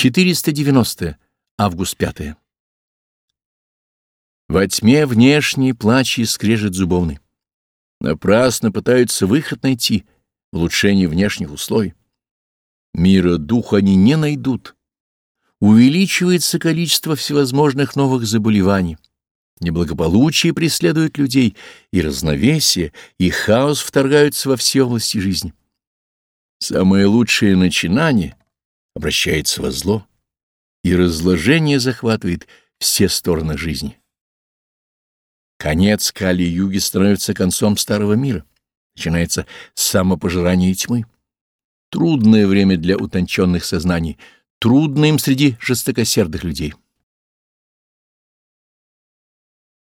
490. Август 5. Во тьме внешний плач и скрежет зубовный. Напрасно пытаются выход найти в улучшении внешних условий. Мира духа они не найдут. Увеличивается количество всевозможных новых заболеваний. Неблагополучие преследует людей, и разновесие, и хаос вторгаются во все области жизни. Самое лучшее начинание обращается во зло, и разложение захватывает все стороны жизни. Конец Кали-юги становится концом старого мира. Начинается самопожирание тьмы. Трудное время для утонченных сознаний, трудно им среди жестокосердых людей.